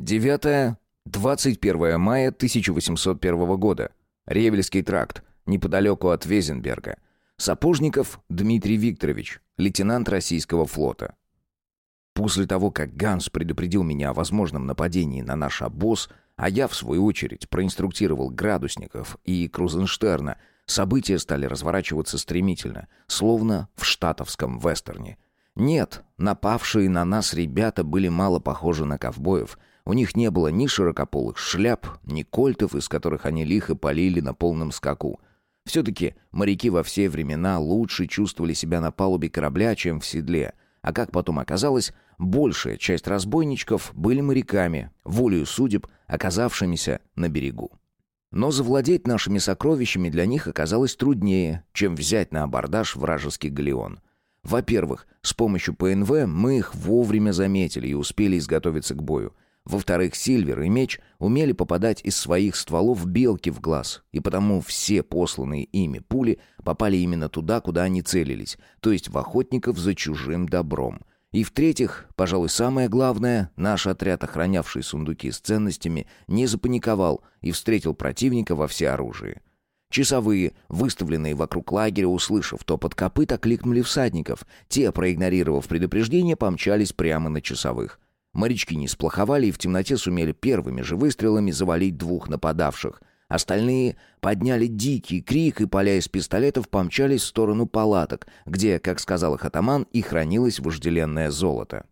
9. 21 мая 1801 года. Ревельский тракт, неподалеку от Везенберга. Сапожников Дмитрий Викторович, лейтенант российского флота. После того, как Ганс предупредил меня о возможном нападении на наш обоз, а я, в свою очередь, проинструктировал Градусников и Крузенштерна, события стали разворачиваться стремительно, словно в штатовском вестерне. Нет, напавшие на нас ребята были мало похожи на ковбоев. У них не было ни широкополых шляп, ни кольтов, из которых они лихо полили на полном скаку. Все-таки моряки во все времена лучше чувствовали себя на палубе корабля, чем в седле. А как потом оказалось, большая часть разбойничков были моряками, волею судеб, оказавшимися на берегу. Но завладеть нашими сокровищами для них оказалось труднее, чем взять на абордаж вражеский галеон. Во-первых, с помощью ПНВ мы их вовремя заметили и успели изготовиться к бою. Во-вторых, Сильвер и Меч умели попадать из своих стволов белки в глаз, и потому все посланные ими пули попали именно туда, куда они целились, то есть в охотников за чужим добром. И в-третьих, пожалуй, самое главное, наш отряд, охранявший сундуки с ценностями, не запаниковал и встретил противника во всеоружии. Часовые, выставленные вокруг лагеря, услышав топот копыт, окликнули всадников. Те, проигнорировав предупреждение, помчались прямо на часовых. Морячки не сплоховали и в темноте сумели первыми же выстрелами завалить двух нападавших. Остальные подняли дикий крик и, поля из пистолетов, помчались в сторону палаток, где, как сказал их атаман, и хранилось вожделенное золото.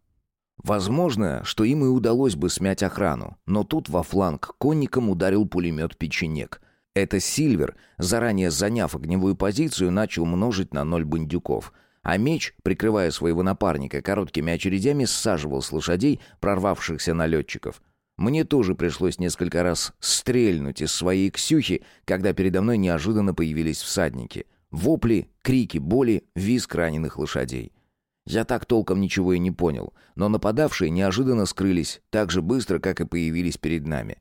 Возможно, что им и удалось бы смять охрану, но тут во фланг конникам ударил пулемет «Печенек». Это Сильвер, заранее заняв огневую позицию, начал множить на ноль бандюков — а меч, прикрывая своего напарника короткими очередями, саживал с лошадей прорвавшихся налетчиков. Мне тоже пришлось несколько раз стрельнуть из своей ксюхи, когда передо мной неожиданно появились всадники. Вопли, крики боли, визг раненых лошадей. Я так толком ничего и не понял, но нападавшие неожиданно скрылись так же быстро, как и появились перед нами.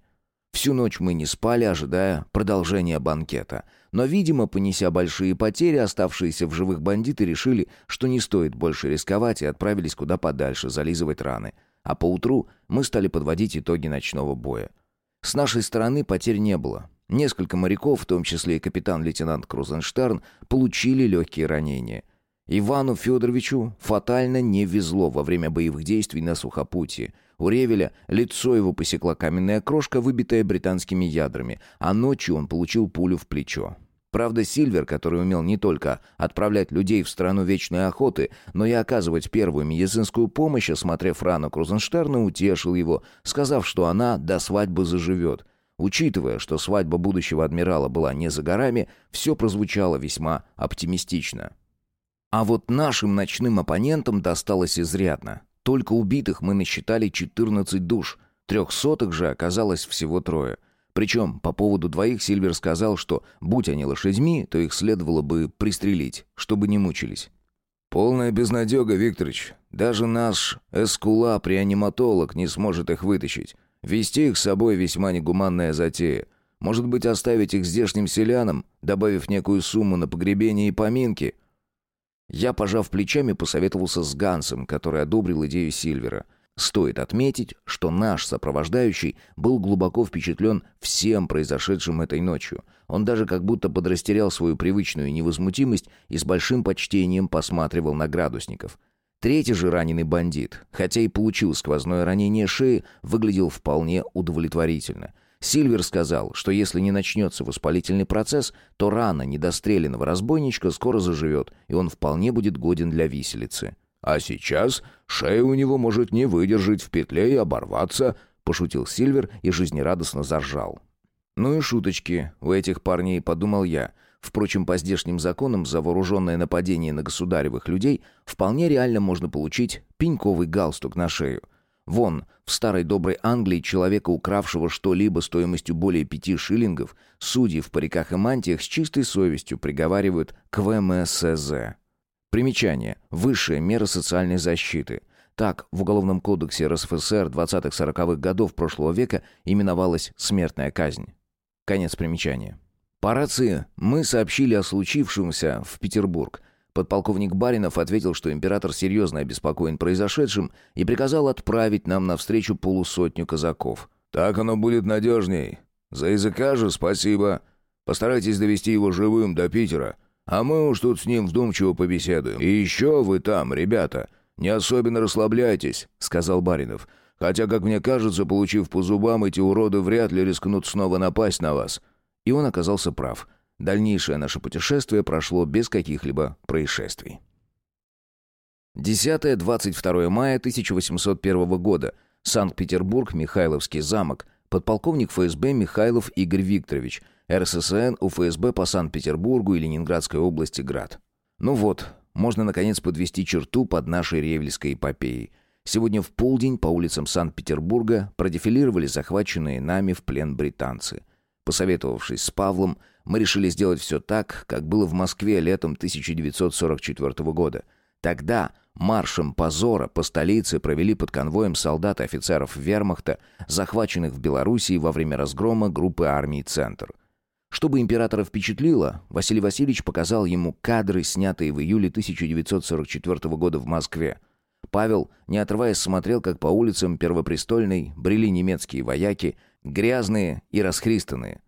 Всю ночь мы не спали, ожидая продолжения банкета. Но, видимо, понеся большие потери, оставшиеся в живых бандиты решили, что не стоит больше рисковать и отправились куда подальше зализывать раны. А поутру мы стали подводить итоги ночного боя. С нашей стороны потерь не было. Несколько моряков, в том числе и капитан-лейтенант Крузенштерн, получили легкие ранения. Ивану Федоровичу фатально не везло во время боевых действий на сухопутье – у Ревеля лицо его посекла каменная крошка, выбитая британскими ядрами, а ночью он получил пулю в плечо. Правда, Сильвер, который умел не только отправлять людей в страну вечной охоты, но и оказывать первую медицинскую помощь, осмотрев рану Крузенштерна, утешил его, сказав, что она до свадьбы заживет. Учитывая, что свадьба будущего адмирала была не за горами, все прозвучало весьма оптимистично. А вот нашим ночным оппонентам досталось изрядно. Только убитых мы насчитали 14 душ, трехсотых же оказалось всего трое. Причем по поводу двоих Сильвер сказал, что, будь они лошадьми, то их следовало бы пристрелить, чтобы не мучились. «Полная безнадега, Викторович. Даже наш эскулап-реаниматолог не сможет их вытащить. Вести их с собой весьма негуманная затея. Может быть, оставить их здешним селянам, добавив некую сумму на погребение и поминки?» Я, пожав плечами, посоветовался с Гансом, который одобрил идею Сильвера. Стоит отметить, что наш сопровождающий был глубоко впечатлен всем произошедшим этой ночью. Он даже как будто подрастерял свою привычную невозмутимость и с большим почтением посматривал на градусников. Третий же раненый бандит, хотя и получил сквозное ранение шеи, выглядел вполне удовлетворительно — Сильвер сказал, что если не начнется воспалительный процесс, то рана недостреленного разбойничка скоро заживет, и он вполне будет годен для виселицы. «А сейчас шея у него может не выдержать в петле и оборваться», — пошутил Сильвер и жизнерадостно заржал. «Ну и шуточки у этих парней», — подумал я. Впрочем, по здешним законам за вооруженное нападение на государевых людей вполне реально можно получить пеньковый галстук на шею — Вон, в старой доброй Англии человека, укравшего что-либо стоимостью более пяти шиллингов, судьи в париках и мантиях с чистой совестью приговаривают к ВМСЗ. Примечание. Высшая мера социальной защиты. Так, в Уголовном кодексе РСФСР 20-40-х годов прошлого века именовалась смертная казнь. Конец примечания. По рации мы сообщили о случившемся в Петербург. Подполковник Баринов ответил, что император серьезно обеспокоен произошедшим и приказал отправить нам навстречу полусотню казаков. «Так оно будет надежней. За языка же спасибо. Постарайтесь довести его живым до Питера, а мы уж тут с ним вдумчиво побеседуем. И еще вы там, ребята, не особенно расслабляйтесь», — сказал Баринов. «Хотя, как мне кажется, получив по зубам, эти уроды вряд ли рискнут снова напасть на вас». И он оказался прав. Дальнейшее наше путешествие прошло без каких-либо происшествий. 10-22 мая 1801 года. Санкт-Петербург, Михайловский замок. Подполковник ФСБ Михайлов Игорь Викторович. РССН УФСБ по Санкт-Петербургу и Ленинградской области Град. Ну вот, можно наконец подвести черту под нашей ревельской эпопеей. Сегодня в полдень по улицам Санкт-Петербурга продефилировали захваченные нами в плен британцы. Посоветовавшись с Павлом, мы решили сделать все так, как было в Москве летом 1944 года. Тогда маршем позора по столице провели под конвоем солдат и офицеров вермахта, захваченных в Белоруссии во время разгрома группы армий «Центр». Чтобы императора впечатлило, Василий Васильевич показал ему кадры, снятые в июле 1944 года в Москве. Павел, не отрываясь, смотрел, как по улицам Первопрестольной брели немецкие вояки, грязные и расхристанные.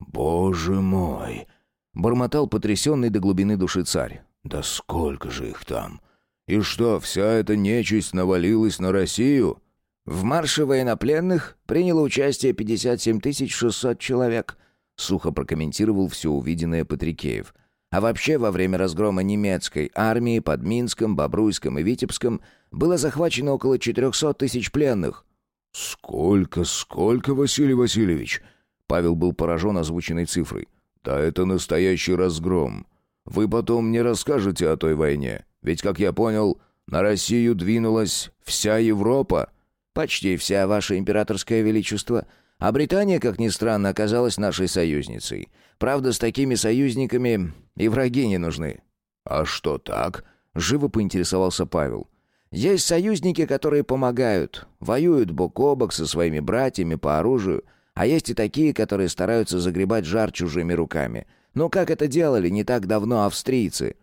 «Боже мой!» — бормотал потрясенный до глубины души царь. «Да сколько же их там! И что, вся эта нечисть навалилась на Россию?» «В марше военнопленных приняло участие 57 600 человек», — сухо прокомментировал все увиденное Патрикеев. «А вообще, во время разгрома немецкой армии под Минском, Бобруйском и Витебском было захвачено около 400 тысяч пленных». «Сколько, сколько, Василий Васильевич?» Павел был поражен озвученной цифрой. «Да это настоящий разгром. Вы потом не расскажете о той войне. Ведь, как я понял, на Россию двинулась вся Европа». «Почти вся, ваше императорское величество. А Британия, как ни странно, оказалась нашей союзницей. Правда, с такими союзниками и враги не нужны». «А что так?» — живо поинтересовался Павел. «Есть союзники, которые помогают, воюют бок о бок со своими братьями по оружию». А есть и такие, которые стараются загребать жар чужими руками. Но как это делали не так давно австрийцы?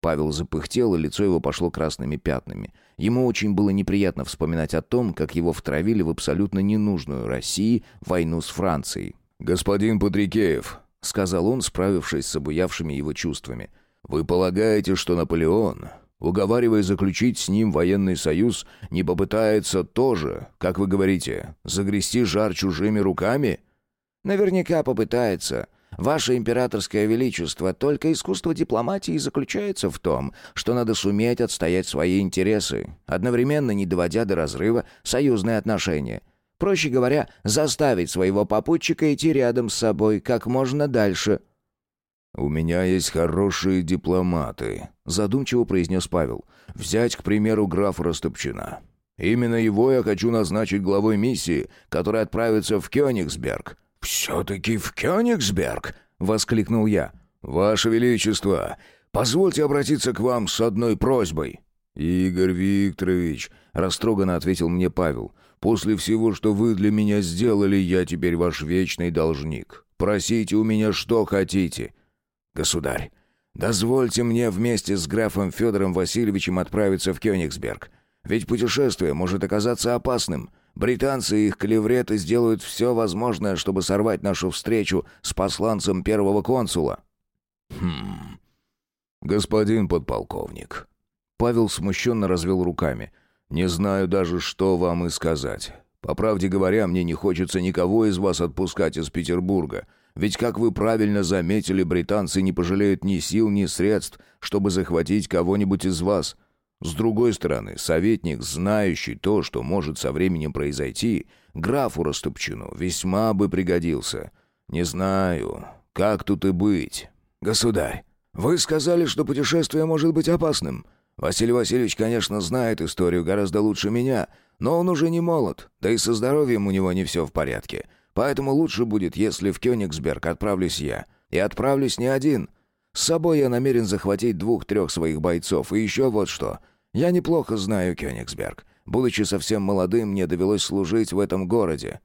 Павел запыхтел, и лицо его пошло красными пятнами. Ему очень было неприятно вспоминать о том, как его втравили в абсолютно ненужную России войну с Францией. «Господин Патрикеев», — сказал он, справившись с обуявшими его чувствами, — «вы полагаете, что Наполеон уговаривая заключить с ним военный союз, не попытается тоже, как вы говорите, загрести жар чужими руками? Наверняка попытается. Ваше императорское величество, только искусство дипломатии заключается в том, что надо суметь отстоять свои интересы, одновременно не доводя до разрыва союзные отношения. Проще говоря, заставить своего попутчика идти рядом с собой как можно дальше – «У меня есть хорошие дипломаты», — задумчиво произнес Павел. «Взять, к примеру, графа Растопчина. Именно его я хочу назначить главой миссии, которая отправится в Кёнигсберг». «Все-таки в Кёнигсберг?» — воскликнул я. «Ваше Величество, позвольте обратиться к вам с одной просьбой». «Игорь Викторович», — растроганно ответил мне Павел, «после всего, что вы для меня сделали, я теперь ваш вечный должник. Просите у меня, что хотите». «Государь, дозвольте мне вместе с графом Федором Васильевичем отправиться в Кёнигсберг. Ведь путешествие может оказаться опасным. Британцы и их клевреты сделают все возможное, чтобы сорвать нашу встречу с посланцем первого консула». «Хм... Господин подполковник...» Павел смущенно развел руками. «Не знаю даже, что вам и сказать. По правде говоря, мне не хочется никого из вас отпускать из Петербурга». Ведь, как вы правильно заметили, британцы не пожалеют ни сил, ни средств, чтобы захватить кого-нибудь из вас. С другой стороны, советник, знающий то, что может со временем произойти, графу Растопчину весьма бы пригодился. Не знаю, как тут и быть. Государь, вы сказали, что путешествие может быть опасным. Василий Васильевич, конечно, знает историю гораздо лучше меня, но он уже не молод, да и со здоровьем у него не все в порядке. Поэтому лучше будет, если в Кёнигсберг отправлюсь я. И отправлюсь не один. С собой я намерен захватить двух-трех своих бойцов. И еще вот что. Я неплохо знаю Кёнигсберг. Будучи совсем молодым, мне довелось служить в этом городе».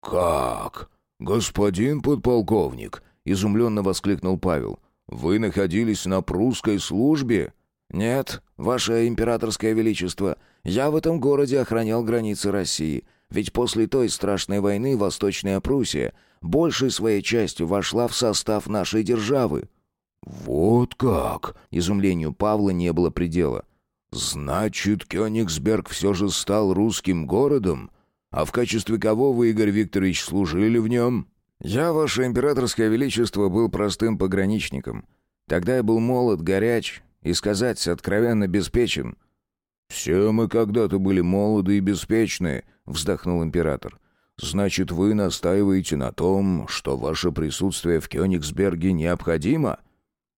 «Как? Господин подполковник?» — изумленно воскликнул Павел. Вы находились на прусской службе?» «Нет, ваше императорское величество, я в этом городе охранял границы России, ведь после той страшной войны Восточная Пруссия большей своей частью вошла в состав нашей державы». «Вот как!» Изумлению Павла не было предела. «Значит, Кёнигсберг все же стал русским городом? А в качестве кого вы, Игорь Викторович, служили в нем?» «Я, ваше императорское величество, был простым пограничником. Тогда я был молод, горяч и, сказать откровенно, беспечен». «Все мы когда-то были молоды и беспечны», — вздохнул император. «Значит, вы настаиваете на том, что ваше присутствие в Кёнигсберге необходимо?»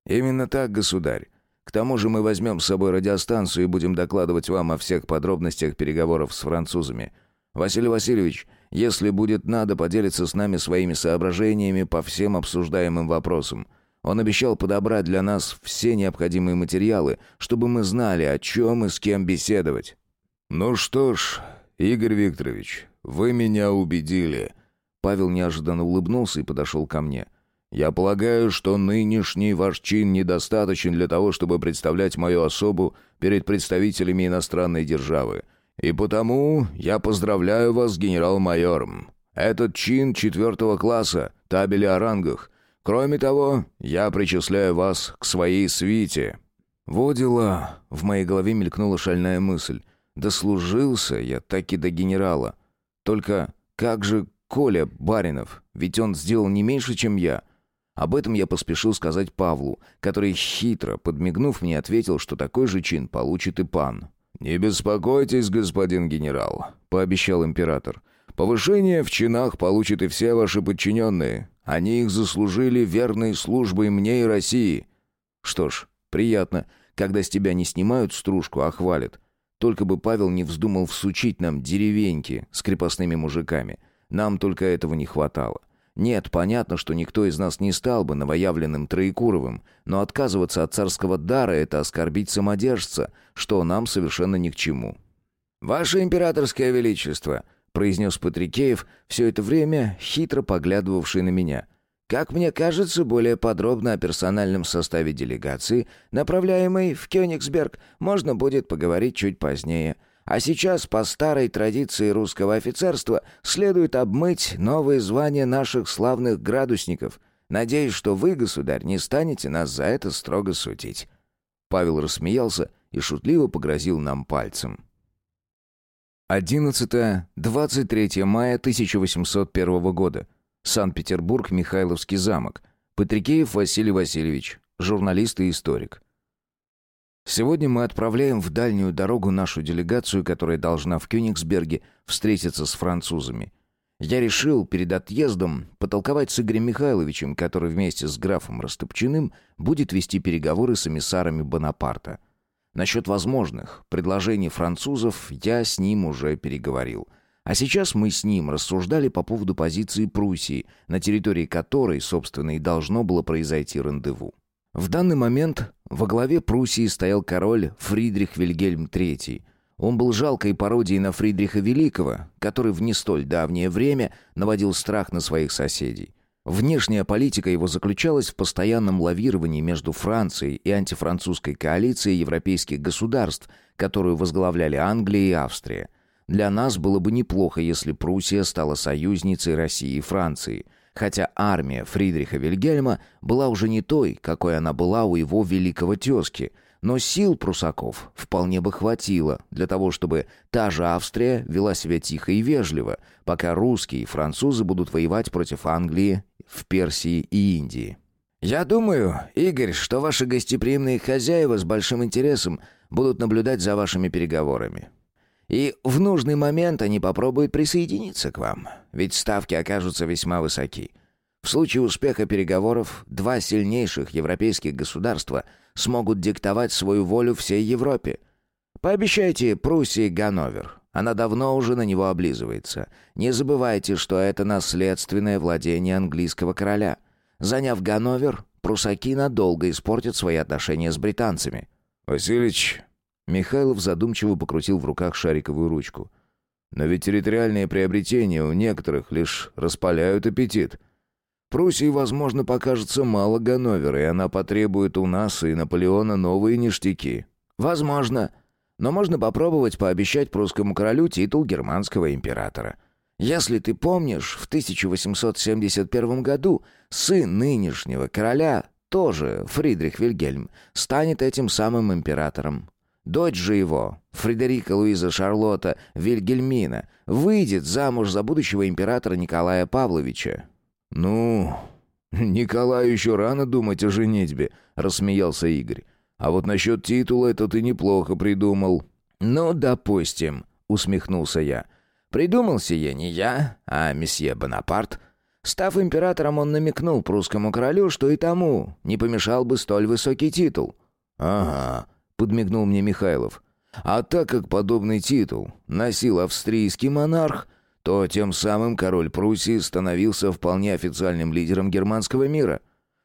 «Именно так, государь. К тому же мы возьмем с собой радиостанцию и будем докладывать вам о всех подробностях переговоров с французами. Василий Васильевич, если будет надо, поделиться с нами своими соображениями по всем обсуждаемым вопросам. Он обещал подобрать для нас все необходимые материалы, чтобы мы знали, о чем и с кем беседовать». «Ну что ж, Игорь Викторович, вы меня убедили». Павел неожиданно улыбнулся и подошел ко мне. Я полагаю, что нынешний ваш чин недостаточен для того, чтобы представлять мою особу перед представителями иностранной державы. И потому я поздравляю вас с генерал-майором. Этот чин четвертого класса, табели о рангах. Кроме того, я причисляю вас к своей свите». «Во дела!» — в моей голове мелькнула шальная мысль. «Дослужился я таки до генерала. Только как же Коля Баринов? Ведь он сделал не меньше, чем я. Об этом я поспешил сказать Павлу, который, хитро подмигнув мне, ответил, что такой же чин получит и пан. «Не беспокойтесь, господин генерал», — пообещал император. «Повышение в чинах получат и все ваши подчиненные. Они их заслужили верной службой мне и России». «Что ж, приятно, когда с тебя не снимают стружку, а хвалят. Только бы Павел не вздумал всучить нам деревеньки с крепостными мужиками. Нам только этого не хватало. Нет, понятно, что никто из нас не стал бы новоявленным Троекуровым, но отказываться от царского дара — это оскорбить самодержца, что нам совершенно ни к чему. «Ваше императорское величество», — произнес Патрикеев, все это время хитро поглядывавший на меня. «Как мне кажется, более подробно о персональном составе делегации, направляемой в Кёнигсберг, можно будет поговорить чуть позднее». А сейчас, по старой традиции русского офицерства, следует обмыть новые звания наших славных градусников. Надеюсь, что вы, государь, не станете нас за это строго судить». Павел рассмеялся и шутливо погрозил нам пальцем. 11-23 мая 1801 года. Санкт-Петербург, Михайловский замок. Патрикеев Василий Васильевич, журналист и историк. Сегодня мы отправляем в дальнюю дорогу нашу делегацию, которая должна в Кёнигсберге встретиться с французами. Я решил перед отъездом потолковать с Игорем Михайловичем, который вместе с графом Растопчиным будет вести переговоры с эмиссарами Бонапарта. Насчет возможных предложений французов я с ним уже переговорил. А сейчас мы с ним рассуждали по поводу позиции Пруссии, на территории которой, собственно, и должно было произойти рандеву. В данный момент во главе Пруссии стоял король Фридрих Вильгельм III. Он был жалкой пародией на Фридриха Великого, который в не столь давнее время наводил страх на своих соседей. Внешняя политика его заключалась в постоянном лавировании между Францией и антифранцузской коалицией европейских государств, которую возглавляли Англия и Австрия. Для нас было бы неплохо, если Пруссия стала союзницей России и Франции – хотя армия Фридриха Вильгельма была уже не той, какой она была у его великого тезки, но сил прусаков вполне бы хватило для того, чтобы та же Австрия вела себя тихо и вежливо, пока русские и французы будут воевать против Англии в Персии и Индии. «Я думаю, Игорь, что ваши гостеприимные хозяева с большим интересом будут наблюдать за вашими переговорами. И в нужный момент они попробуют присоединиться к вам, ведь ставки окажутся весьма высоки. В случае успеха переговоров два сильнейших европейских государства смогут диктовать свою волю всей Европе. Пообещайте Пруссии Ганновер. Она давно уже на него облизывается. Не забывайте, что это наследственное владение английского короля. Заняв Ганновер, прусаки надолго испортят свои отношения с британцами. «Василич, Михайлов задумчиво покрутил в руках шариковую ручку. «Но ведь территориальные приобретения у некоторых лишь распаляют аппетит». Пруссии, возможно, покажется мало Ганновера, и она потребует у нас и Наполеона новые ништяки». «Возможно. Но можно попробовать пообещать прусскому королю титул германского императора. Если ты помнишь, в 1871 году сын нынешнего короля, тоже Фридрих Вильгельм, станет этим самым императором. Дочь же его, Фредерика Луиза Шарлотта Вильгельмина, выйдет замуж за будущего императора Николая Павловича. «Ну, Николаю еще рано думать о женитьбе», — рассмеялся Игорь. «А вот насчет титула это ты неплохо придумал». «Ну, допустим», — усмехнулся я. «Придумал сие не я, а месье Бонапарт». Став императором, он намекнул прусскому королю, что и тому не помешал бы столь высокий титул. «Ага», — подмигнул мне Михайлов. «А так как подобный титул носил австрийский монарх, то тем самым король Пруссии становился вполне официальным лидером германского мира.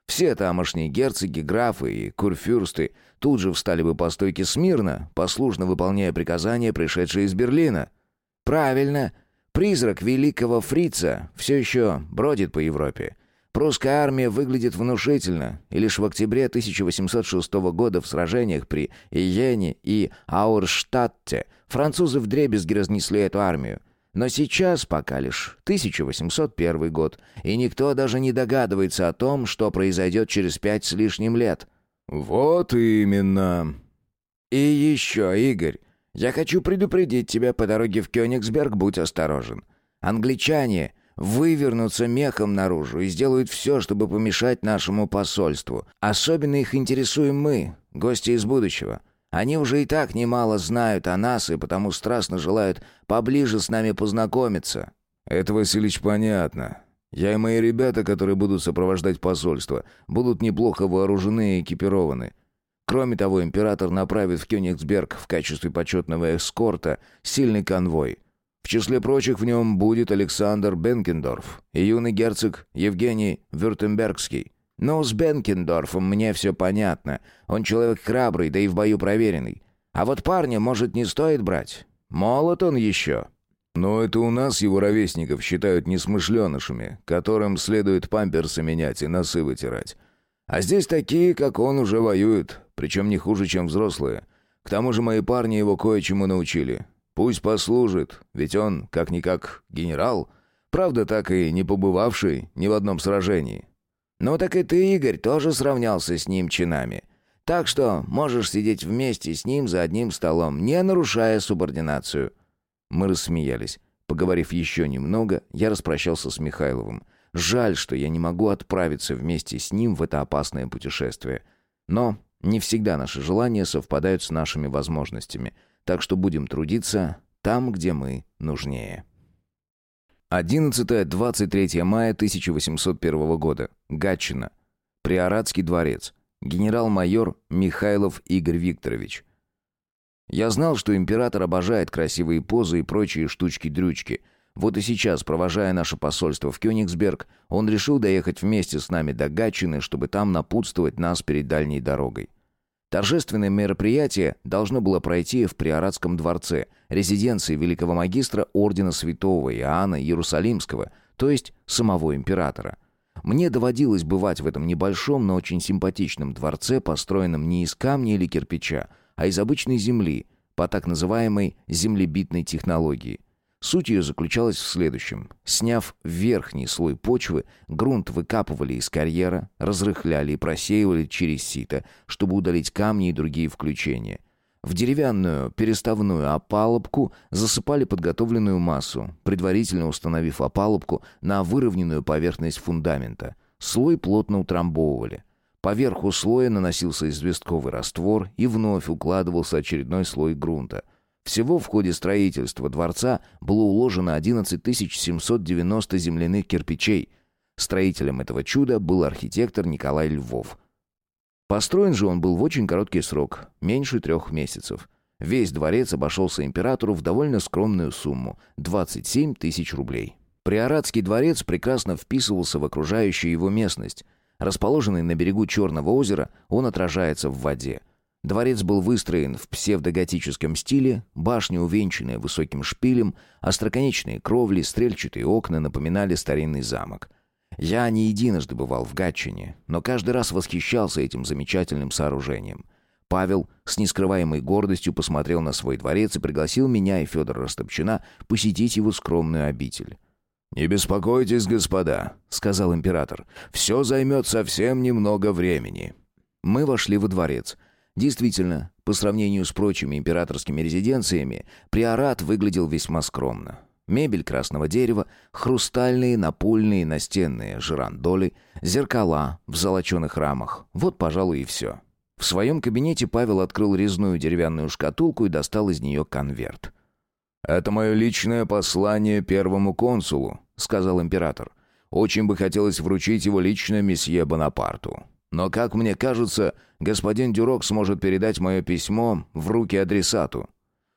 Все тамошние герцоги, графы и курфюрсты тут же встали бы по стойке смирно, послушно выполняя приказания, пришедшие из Берлина. «Правильно. Призрак великого фрица все еще бродит по Европе. Прусская армия выглядит внушительно, и лишь в октябре 1806 года в сражениях при Иене и Аурштадте французы вдребезги разнесли эту армию. Но сейчас пока лишь 1801 год, и никто даже не догадывается о том, что произойдет через пять с лишним лет. «Вот именно». «И еще, Игорь, я хочу предупредить тебя по дороге в Кёнигсберг, будь осторожен. Англичане вывернутся мехом наружу и сделают все, чтобы помешать нашему посольству. Особенно их интересуем мы, гости из будущего». Они уже и так немало знают о нас и потому страстно желают поближе с нами познакомиться». «Это, Василич, понятно. Я и мои ребята, которые будут сопровождать посольство, будут неплохо вооружены и экипированы. Кроме того, император направит в Кёнигсберг в качестве почетного эскорта сильный конвой. В числе прочих в нем будет Александр Бенкендорф и юный герцог Евгений Вюртембергский. «Ну, с Бенкендорфом мне все понятно. Он человек храбрый, да и в бою проверенный. А вот парня, может, не стоит брать? Молод он еще». «Но это у нас его ровесников считают несмышленышами, которым следует памперсы менять и носы вытирать. А здесь такие, как он, уже воюют, причем не хуже, чем взрослые. К тому же мои парни его кое-чему научили. Пусть послужит, ведь он, как-никак, генерал, правда, так и не побывавший ни в одном сражении». «Ну так и ты, Игорь, тоже сравнялся с ним чинами. Так что можешь сидеть вместе с ним за одним столом, не нарушая субординацию». Мы рассмеялись. Поговорив еще немного, я распрощался с Михайловым. Жаль, что я не могу отправиться вместе с ним в это опасное путешествие. Но не всегда наши желания совпадают с нашими возможностями, так что будем трудиться там, где мы нужнее. 11-23 мая 1801 года. Гатчина. Приоратский дворец. Генерал-майор Михайлов Игорь Викторович. Я знал, что император обожает красивые позы и прочие штучки-дрючки. Вот и сейчас, провожая наше посольство в Кёнигсберг, он решил доехать вместе с нами до Гатчины, чтобы там напутствовать нас перед дальней дорогой. Торжественное мероприятие должно было пройти в Приоратском дворце, резиденции великого магистра Ордена Святого Иоанна Иерусалимского, то есть самого императора. Мне доводилось бывать в этом небольшом, но очень симпатичном дворце, построенном не из камня или кирпича, а из обычной земли, по так называемой землебитной технологии. Суть ее заключалась в следующем. Сняв верхний слой почвы, грунт выкапывали из карьера, разрыхляли и просеивали через сито, чтобы удалить камни и другие включения. В деревянную переставную опалубку засыпали подготовленную массу, предварительно установив опалубку на выровненную поверхность фундамента. Слой плотно утрамбовывали. Поверху слоя наносился известковый раствор и вновь укладывался очередной слой грунта – всего в ходе строительства дворца было уложено 11 790 земляных кирпичей. Строителем этого чуда был архитектор Николай Львов. Построен же он был в очень короткий срок, меньше трех месяцев. Весь дворец обошелся императору в довольно скромную сумму – 27 тысяч рублей. Приоратский дворец прекрасно вписывался в окружающую его местность. Расположенный на берегу Черного озера, он отражается в воде – Дворец был выстроен в псевдоготическом стиле, башня, увенчанная высоким шпилем, остроконечные кровли, стрельчатые окна напоминали старинный замок. Я не единожды бывал в Гатчине, но каждый раз восхищался этим замечательным сооружением. Павел с нескрываемой гордостью посмотрел на свой дворец и пригласил меня и Федора Растопчина посетить его скромную обитель. «Не беспокойтесь, господа», — сказал император. «Все займет совсем немного времени». Мы вошли во дворец. Действительно, по сравнению с прочими императорскими резиденциями, приорат выглядел весьма скромно. Мебель красного дерева, хрустальные, напольные, настенные жирандоли, зеркала в золоченых рамах. Вот, пожалуй, и все. В своем кабинете Павел открыл резную деревянную шкатулку и достал из нее конверт. «Это мое личное послание первому консулу», — сказал император. «Очень бы хотелось вручить его лично месье Бонапарту. Но, как мне кажется, господин Дюрок сможет передать мое письмо в руки адресату.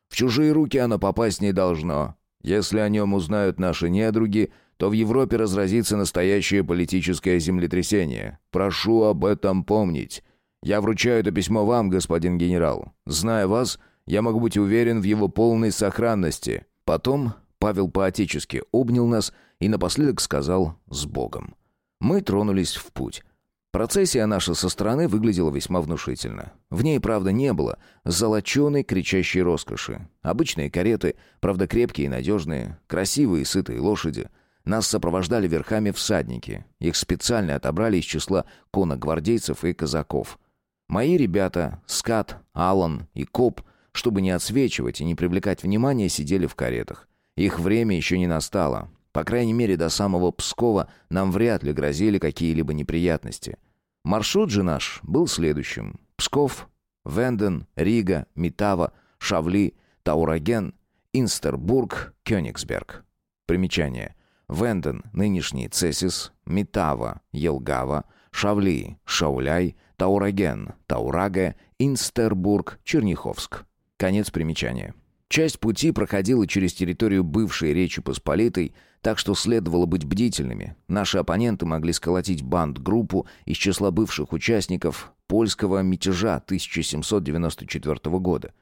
В чужие руки оно попасть не должно. Если о нем узнают наши недруги, то в Европе разразится настоящее политическое землетрясение. Прошу об этом помнить. Я вручаю это письмо вам, господин генерал. Зная вас, я могу быть уверен в его полной сохранности». Потом Павел поотечески обнял нас и напоследок сказал «с Богом». Мы тронулись в путь. Процессия наша со стороны выглядела весьма внушительно. В ней, правда, не было золоченой кричащей роскоши. Обычные кареты, правда, крепкие и надежные, красивые и сытые лошади. Нас сопровождали верхами всадники. Их специально отобрали из числа конногвардейцев и казаков. Мои ребята, Скат, Алан и Коп, чтобы не отсвечивать и не привлекать внимания, сидели в каретах. Их время еще не настало. По крайней мере, до самого Пскова нам вряд ли грозили какие-либо неприятности. Маршрут же наш был следующим. Псков, Венден, Рига, Митава, Шавли, Таураген, Инстербург, Кёнигсберг. Примечание. Венден, нынешний Цесис, Митава, Елгава, Шавли, Шауляй, Таураген, Таураге, Инстербург, Черняховск. Конец примечания. Часть пути проходила через территорию бывшей Речи Посполитой, так что следовало быть бдительными. Наши оппоненты могли сколотить банд-группу из числа бывших участников польского мятежа 1794 года.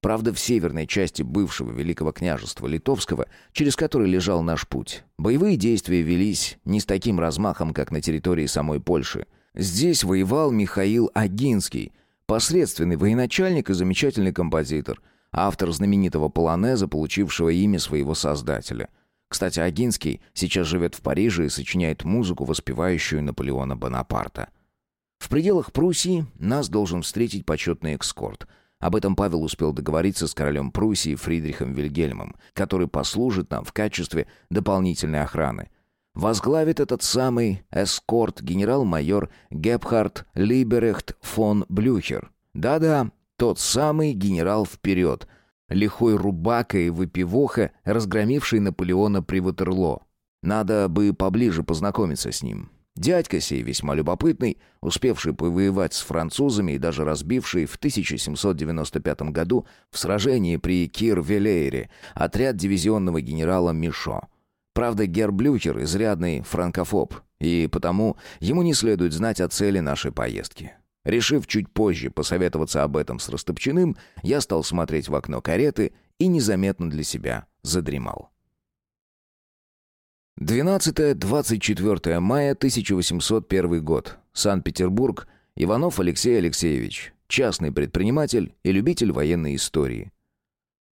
Правда, в северной части бывшего Великого княжества Литовского, через который лежал наш путь, боевые действия велись не с таким размахом, как на территории самой Польши. Здесь воевал Михаил Агинский, посредственный военачальник и замечательный композитор – автор знаменитого полонеза, получившего имя своего создателя. Кстати, Агинский сейчас живет в Париже и сочиняет музыку, воспевающую Наполеона Бонапарта. В пределах Пруссии нас должен встретить почетный экскорт. Об этом Павел успел договориться с королем Пруссии Фридрихом Вильгельмом, который послужит нам в качестве дополнительной охраны. Возглавит этот самый эскорт генерал-майор Гепхард Либерехт фон Блюхер. Да-да, тот самый генерал вперед. Лихой рубака и выпивоха, разгромивший Наполеона при Ватерлоо. Надо бы поближе познакомиться с ним. Дядька сей весьма любопытный, успевший повоевать с французами и даже разбивший в 1795 году в сражении при Кир-Велейре отряд дивизионного генерала Мишо. Правда, Герблюхер изрядный франкофоб, и потому ему не следует знать о цели нашей поездки. Решив чуть позже посоветоваться об этом с Растопчиным, я стал смотреть в окно кареты и незаметно для себя задремал. 12-24 мая 1801 год. Санкт-Петербург. Иванов Алексей Алексеевич. Частный предприниматель и любитель военной истории.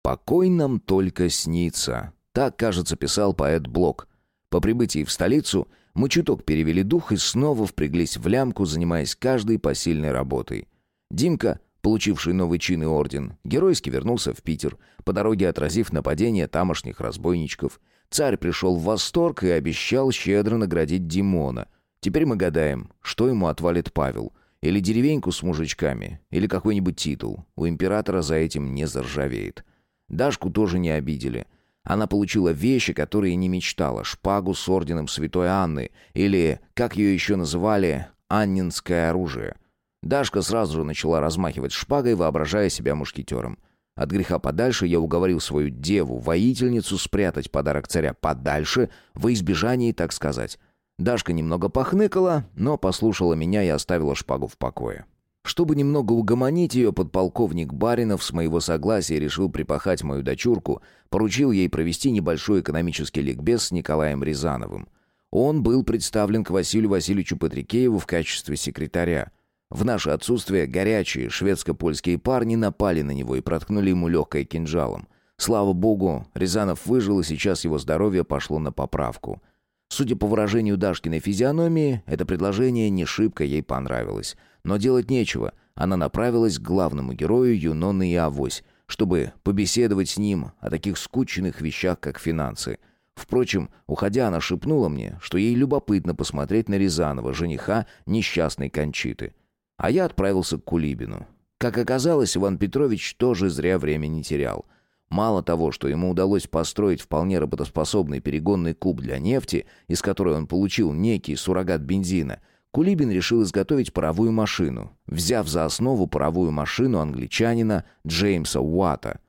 «Покой нам только снится», так, кажется, писал поэт Блок. По прибытии в столицу мы чуток перевели дух и снова впряглись в лямку, занимаясь каждой посильной работой. Димка, получивший новый чин и орден, геройски вернулся в Питер, по дороге отразив нападение тамошних разбойничков. Царь пришел в восторг и обещал щедро наградить Димона. Теперь мы гадаем, что ему отвалит Павел. Или деревеньку с мужичками, или какой-нибудь титул. У императора за этим не заржавеет. Дашку тоже не обидели — она получила вещи, которые не мечтала, шпагу с орденом Святой Анны, или, как ее еще называли, аннинское оружие. Дашка сразу же начала размахивать шпагой, воображая себя мушкетером. От греха подальше я уговорил свою деву-воительницу спрятать подарок царя подальше, во избежании, так сказать. Дашка немного похныкала, но послушала меня и оставила шпагу в покое. Чтобы немного угомонить ее, подполковник Баринов с моего согласия решил припахать мою дочурку, поручил ей провести небольшой экономический ликбез с Николаем Рязановым. Он был представлен к Василию Васильевичу Патрикееву в качестве секретаря. В наше отсутствие горячие шведско-польские парни напали на него и проткнули ему легкое кинжалом. Слава богу, Рязанов выжил, и сейчас его здоровье пошло на поправку. Судя по выражению Дашкиной физиономии, это предложение не шибко ей понравилось. Но делать нечего. Она направилась к главному герою Юноны и Авось, чтобы побеседовать с ним о таких скучных вещах, как финансы. Впрочем, уходя, она шепнула мне, что ей любопытно посмотреть на Рязанова, жениха несчастной Кончиты. А я отправился к Кулибину. Как оказалось, Иван Петрович тоже зря времени терял — Мало того, что ему удалось построить вполне работоспособный перегонный куб для нефти, из которой он получил некий суррогат бензина, Кулибин решил изготовить паровую машину, взяв за основу паровую машину англичанина Джеймса Уатта.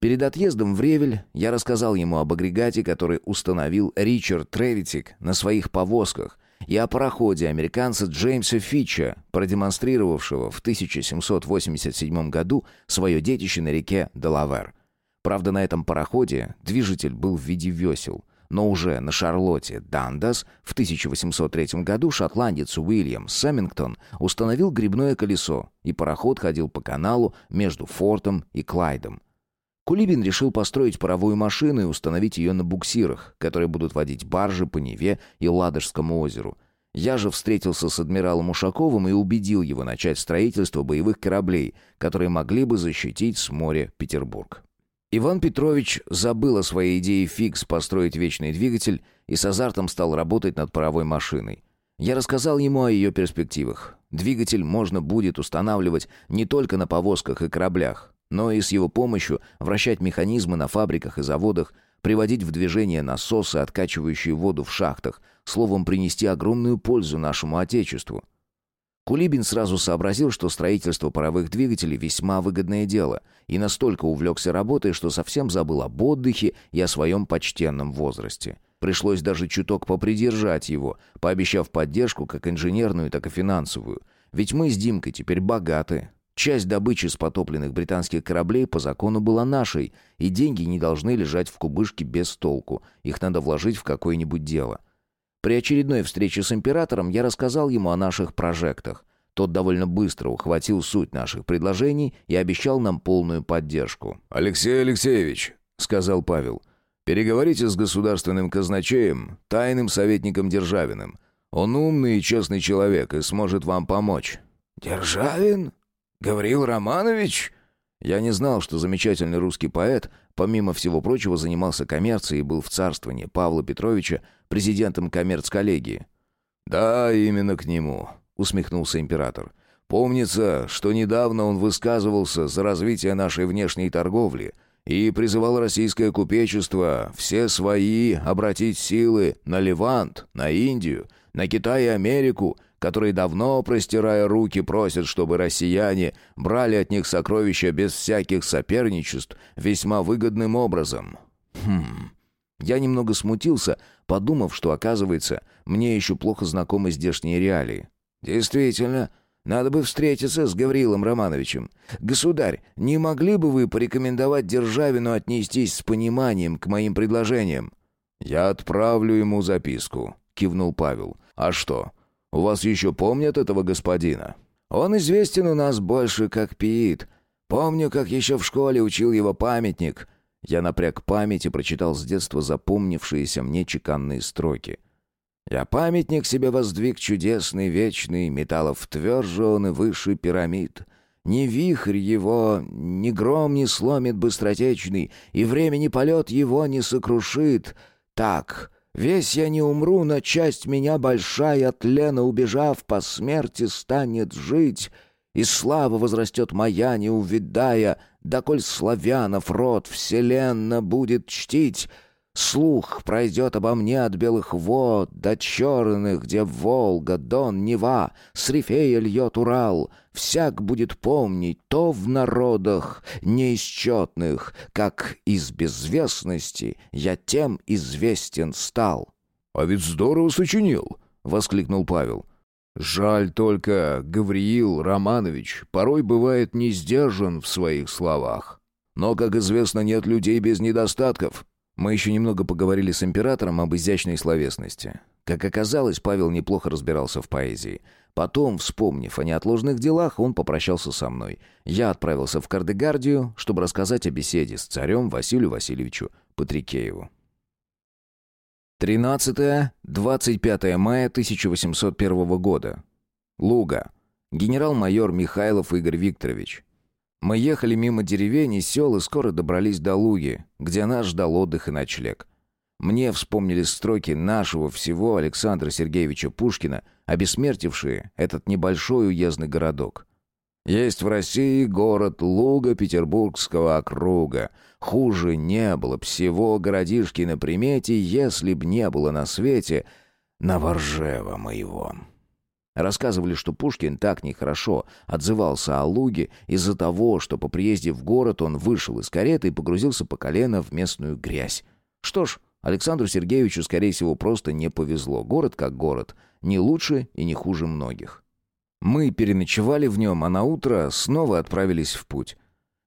Перед отъездом в Ревель я рассказал ему об агрегате, который установил Ричард Тревитик на своих повозках, и о пароходе американца Джеймса Фитча, продемонстрировавшего в 1787 году свое детище на реке Делавер. Правда, на этом пароходе движитель был в виде весел. Но уже на Шарлотте Дандас в 1803 году шотландец Уильям Сэммингтон установил грибное колесо, и пароход ходил по каналу между Фортом и Клайдом. Кулибин решил построить паровую машину и установить ее на буксирах, которые будут водить баржи по Неве и Ладожскому озеру. Я же встретился с адмиралом Ушаковым и убедил его начать строительство боевых кораблей, которые могли бы защитить с моря Петербург. Иван Петрович забыл о своей идее фикс построить вечный двигатель и с азартом стал работать над паровой машиной. Я рассказал ему о ее перспективах. Двигатель можно будет устанавливать не только на повозках и кораблях, но и с его помощью вращать механизмы на фабриках и заводах, приводить в движение насосы, откачивающие воду в шахтах, словом, принести огромную пользу нашему Отечеству. Кулибин сразу сообразил, что строительство паровых двигателей весьма выгодное дело, и настолько увлекся работой, что совсем забыл об отдыхе и о своем почтенном возрасте. Пришлось даже чуток попридержать его, пообещав поддержку как инженерную, так и финансовую. Ведь мы с Димкой теперь богаты. Часть добычи с потопленных британских кораблей по закону была нашей, и деньги не должны лежать в кубышке без толку. Их надо вложить в какое-нибудь дело. При очередной встрече с императором я рассказал ему о наших прожектах. Тот довольно быстро ухватил суть наших предложений и обещал нам полную поддержку. «Алексей Алексеевич», — сказал Павел, — «переговорите с государственным казначеем, тайным советником Державиным. Он умный и честный человек и сможет вам помочь». «Державин? Гаврил Романович?» Я не знал, что замечательный русский поэт, помимо всего прочего, занимался коммерцией и был в царствовании Павла Петровича президентом коммерц-коллегии. «Да, именно к нему», — усмехнулся император. «Помнится, что недавно он высказывался за развитие нашей внешней торговли и призывал российское купечество все свои обратить силы на Левант, на Индию, на Китай и Америку, которые давно, простирая руки, просят, чтобы россияне брали от них сокровища без всяких соперничеств весьма выгодным образом. Хм. Я немного смутился, подумав, что, оказывается, мне еще плохо знакомы здешние реалии. «Действительно, надо бы встретиться с Гаврилом Романовичем. Государь, не могли бы вы порекомендовать Державину отнестись с пониманием к моим предложениям?» «Я отправлю ему записку», — кивнул Павел. «А что, у вас еще помнят этого господина?» «Он известен у нас больше как Пиит. Помню, как еще в школе учил его памятник». Я напряг память и прочитал с детства запомнившиеся мне чеканные строки. «Я памятник себе воздвиг чудесный, вечный, металлов тверже он и выше пирамид». Ни вихрь его, ни гром не сломит быстротечный, и времени полет его не сокрушит. Так, Весь я не умру, но часть меня большая, от Лена убежав, по смерти станет жить, и слава возрастет моя, не увидая, доколь славянов род вселенно будет чтить». Слух пройдет обо мне от белых вод до черных, где Волга, Дон, Нева, с рифея льет Урал. Всяк будет помнить то в народах неисчетных, как из безвестности я тем известен стал». «А ведь здорово сочинил!» — воскликнул Павел. «Жаль только, Гавриил Романович порой бывает не сдержан в своих словах. Но, как известно, нет людей без недостатков». Мы еще немного поговорили с императором об изящной словесности. Как оказалось, Павел неплохо разбирался в поэзии. Потом, вспомнив о неотложных делах, он попрощался со мной. Я отправился в Кардегардию, чтобы рассказать о беседе с царем Василию Васильевичу Патрикееву. 13-25 мая 1801 года. Луга. Генерал-майор Михайлов Игорь Викторович. Мы ехали мимо деревень и сел и скоро добрались до Луги, где нас ждал отдых и ночлег. Мне вспомнились строки нашего всего Александра Сергеевича Пушкина, обессмертившие этот небольшой уездный городок. Есть в России город Луга Петербургского округа. Хуже не было б всего городишки на примете, если б не было на свете Новоржева моего. Рассказывали, что Пушкин так нехорошо отзывался о Луге из-за того, что по приезде в город он вышел из кареты и погрузился по колено в местную грязь. Что ж, Александру Сергеевичу, скорее всего, просто не повезло. Город как город, не лучше и не хуже многих. Мы переночевали в нем, а на утро снова отправились в путь.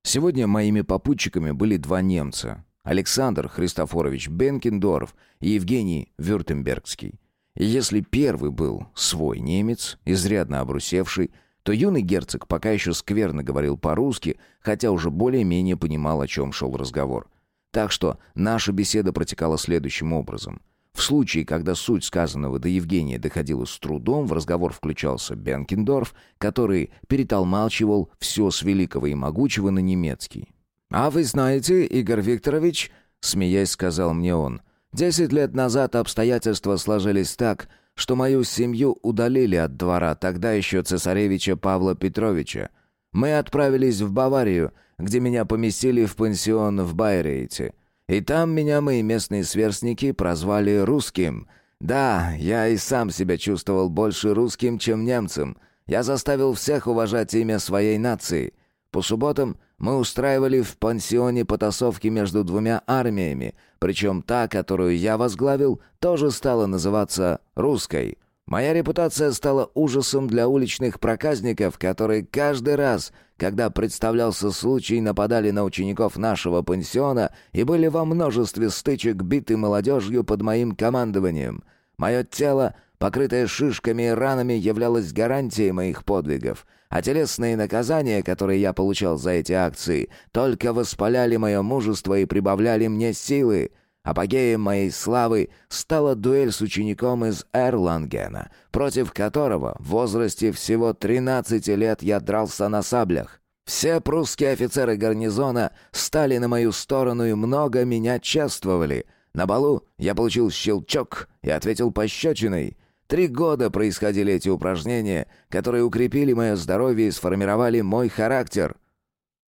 Сегодня моими попутчиками были два немца. Александр Христофорович Бенкендорф и Евгений Вюртембергский. И если первый был свой немец, изрядно обрусевший, то юный герцог пока еще скверно говорил по-русски, хотя уже более-менее понимал, о чем шел разговор. Так что наша беседа протекала следующим образом. В случае, когда суть сказанного до Евгения доходила с трудом, в разговор включался Бенкендорф, который перетолмалчивал все с великого и могучего на немецкий. «А вы знаете, Игорь Викторович, — смеясь сказал мне он, — Десять лет назад обстоятельства сложились так, что мою семью удалили от двора тогда еще цесаревича Павла Петровича. Мы отправились в Баварию, где меня поместили в пансион в Байрейте. И там меня мои местные сверстники прозвали русским. Да, я и сам себя чувствовал больше русским, чем немцем. Я заставил всех уважать имя своей нации. По субботам мы устраивали в пансионе потасовки между двумя армиями, причем та, которую я возглавил, тоже стала называться «русской». Моя репутация стала ужасом для уличных проказников, которые каждый раз, когда представлялся случай, нападали на учеников нашего пансиона и были во множестве стычек биты молодежью под моим командованием. Мое тело, покрытое шишками и ранами, являлось гарантией моих подвигов — а телесные наказания, которые я получал за эти акции, только воспаляли мое мужество и прибавляли мне силы. Апогеем моей славы стала дуэль с учеником из Эрлангена, против которого в возрасте всего 13 лет я дрался на саблях. Все прусские офицеры гарнизона стали на мою сторону и много меня чествовали. На балу я получил щелчок и ответил пощечиной. Три года происходили эти упражнения, которые укрепили мое здоровье и сформировали мой характер.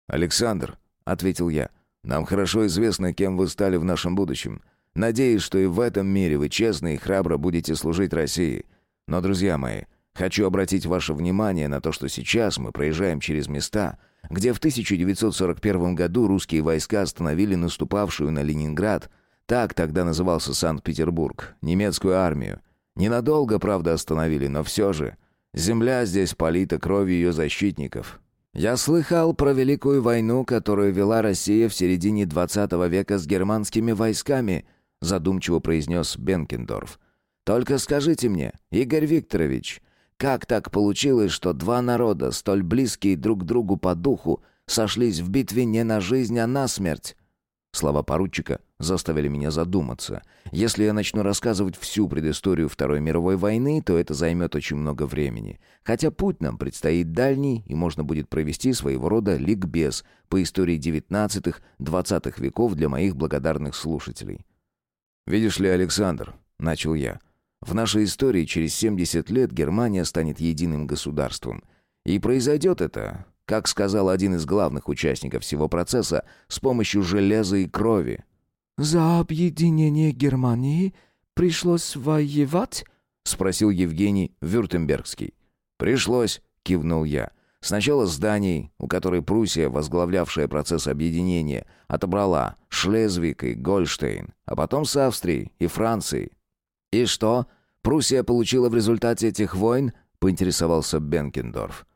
«Александр», — ответил я, — «нам хорошо известно, кем вы стали в нашем будущем. Надеюсь, что и в этом мире вы честно и храбро будете служить России. Но, друзья мои, хочу обратить ваше внимание на то, что сейчас мы проезжаем через места, где в 1941 году русские войска остановили наступавшую на Ленинград, так тогда назывался Санкт-Петербург, немецкую армию, Ненадолго, правда, остановили, но все же. Земля здесь полита кровью ее защитников. Я слыхал про Великую войну, которую вела Россия в середине XX века с германскими войсками, задумчиво произнес Бенкендорф. Только скажите мне, Игорь Викторович, как так получилось, что два народа, столь близкие друг другу по духу, сошлись в битве не на жизнь, а на смерть? Слова поручика заставили меня задуматься. Если я начну рассказывать всю предысторию Второй мировой войны, то это займет очень много времени. Хотя путь нам предстоит дальний, и можно будет провести своего рода ликбез по истории XIX-XX веков для моих благодарных слушателей. «Видишь ли, Александр», — начал я, — «в нашей истории через 70 лет Германия станет единым государством. И произойдет это как сказал один из главных участников всего процесса, с помощью железа и крови. «За объединение Германии пришлось воевать?» — спросил Евгений Вюртембергский. «Пришлось», — кивнул я. «Сначала с Данией, у которой Пруссия, возглавлявшая процесс объединения, отобрала Шлезвик и Гольштейн, а потом с Австрией и Францией». «И что? Пруссия получила в результате этих войн?» — поинтересовался Бенкендорф.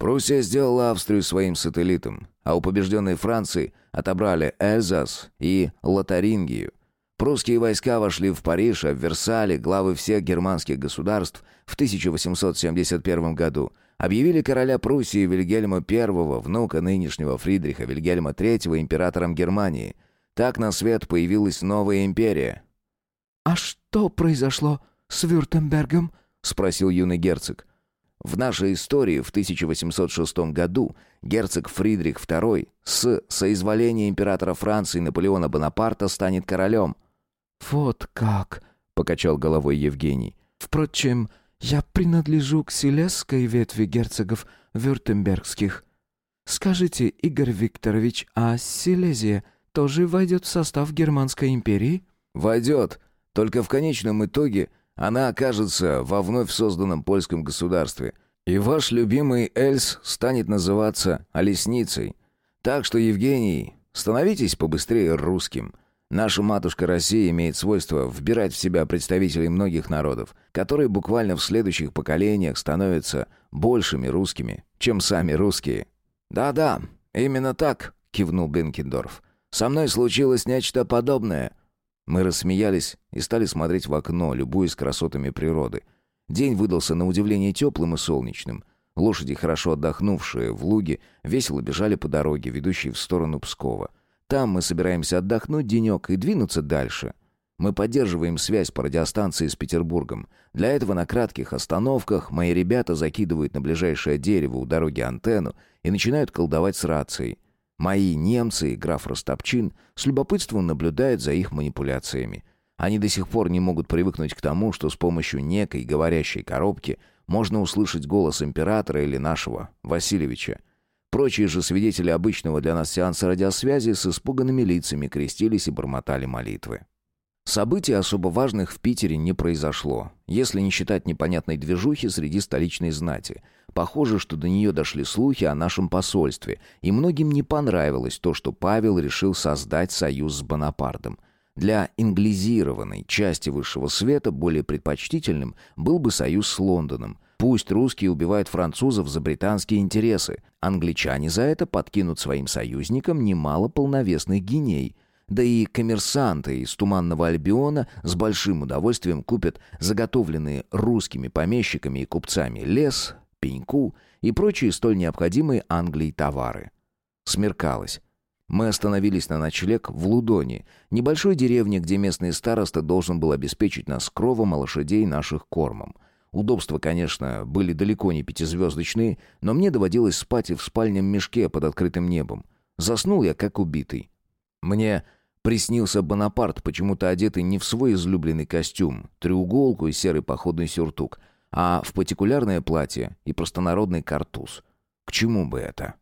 Пруссия сделала Австрию своим сателлитом, а у побежденной Франции отобрали Эльзас и Лотарингию. Прусские войска вошли в Париж, а в Версале главы всех германских государств в 1871 году объявили короля Пруссии Вильгельма I, внука нынешнего Фридриха Вильгельма III, императором Германии. Так на свет появилась новая империя. «А что произошло с Вюртембергом?» — спросил юный герцог. В нашей истории в 1806 году герцог Фридрих II с соизволения императора Франции Наполеона Бонапарта станет королем. «Вот как!» — покачал головой Евгений. «Впрочем, я принадлежу к селесской ветви герцогов Вюртембергских. Скажите, Игорь Викторович, а Силезия тоже войдет в состав Германской империи?» «Войдет, только в конечном итоге она окажется во вновь созданном польском государстве, и ваш любимый Эльс станет называться Олесницей. Так что, Евгений, становитесь побыстрее русским. Наша матушка Россия имеет свойство вбирать в себя представителей многих народов, которые буквально в следующих поколениях становятся большими русскими, чем сами русские. «Да-да, именно так», — кивнул Бенкендорф. «Со мной случилось нечто подобное. Мы рассмеялись и стали смотреть в окно, любуясь красотами природы. День выдался на удивление теплым и солнечным. Лошади, хорошо отдохнувшие в луге, весело бежали по дороге, ведущей в сторону Пскова. Там мы собираемся отдохнуть денек и двинуться дальше. Мы поддерживаем связь по радиостанции с Петербургом. Для этого на кратких остановках мои ребята закидывают на ближайшее дерево у дороги антенну и начинают колдовать с рацией. Мои немцы и граф Ростопчин с любопытством наблюдают за их манипуляциями. Они до сих пор не могут привыкнуть к тому, что с помощью некой говорящей коробки можно услышать голос императора или нашего, Васильевича. Прочие же свидетели обычного для нас сеанса радиосвязи с испуганными лицами крестились и бормотали молитвы. Событий особо важных в Питере не произошло, если не считать непонятной движухи среди столичной знати. Похоже, что до нее дошли слухи о нашем посольстве, и многим не понравилось то, что Павел решил создать союз с Бонапартом. Для инглизированной части высшего света более предпочтительным был бы союз с Лондоном. Пусть русские убивают французов за британские интересы, англичане за это подкинут своим союзникам немало полновесных геней – да и коммерсанты из Туманного Альбиона с большим удовольствием купят заготовленные русскими помещиками и купцами лес, пеньку и прочие столь необходимые Англии товары. Смеркалось. Мы остановились на ночлег в Лудоне, небольшой деревне, где местный староста должен был обеспечить нас кровом, а лошадей наших кормом. Удобства, конечно, были далеко не пятизвездочные, но мне доводилось спать и в спальном мешке под открытым небом. Заснул я как убитый. Мне Приснился Бонапарт, почему-то одетый не в свой излюбленный костюм, треуголку и серый походный сюртук, а в партикулярное платье и простонародный картуз. К чему бы это?